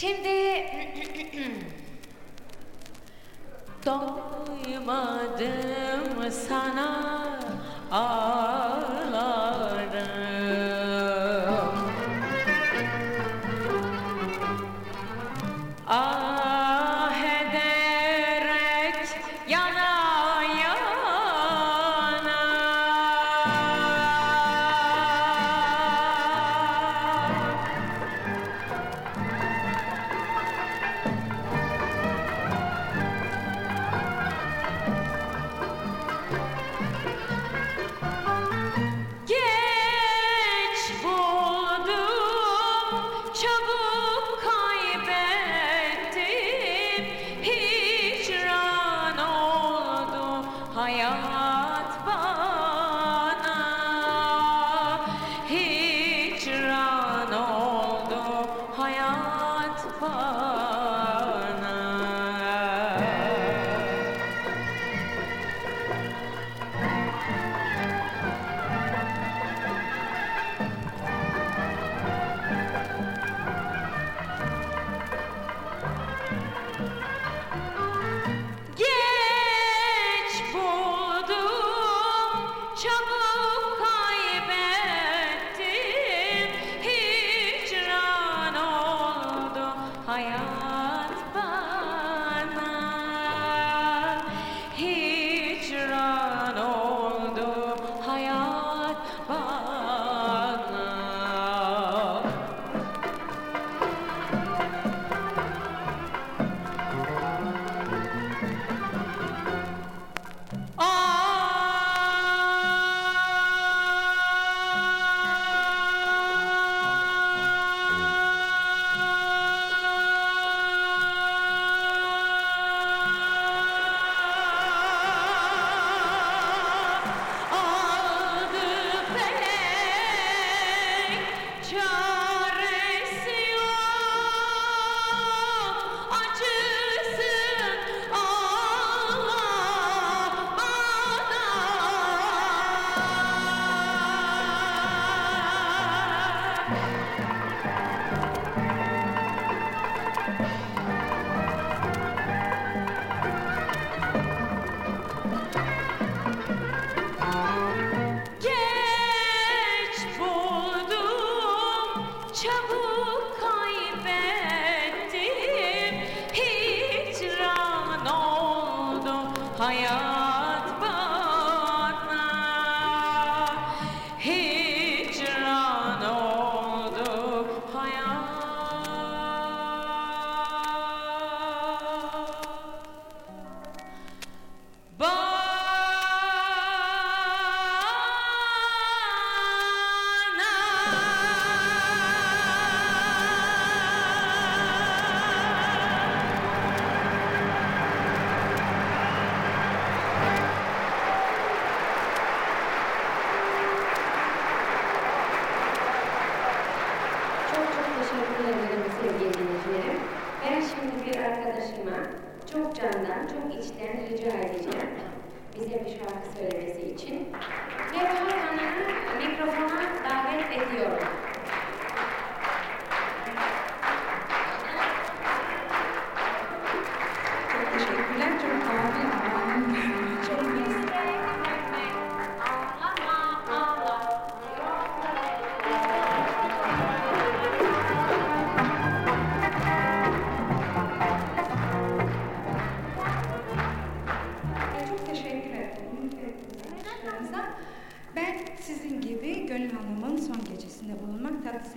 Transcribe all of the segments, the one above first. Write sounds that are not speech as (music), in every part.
Şimdi (clears throat) doymadım sana. Ağlarım buldum, çabuk çabuk kaybettim. Hicran oldu hayat Church. Oldu hayat çok teşekkür ederim sevgili dinleyicilerim. Ben şimdi bir arkadaşıma çok candan, çok içten rica edeceğim. Bize bir şarkı söylemesi için. Ve Hakan'ı mikrofona davet ediyorum.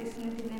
sesini dinle.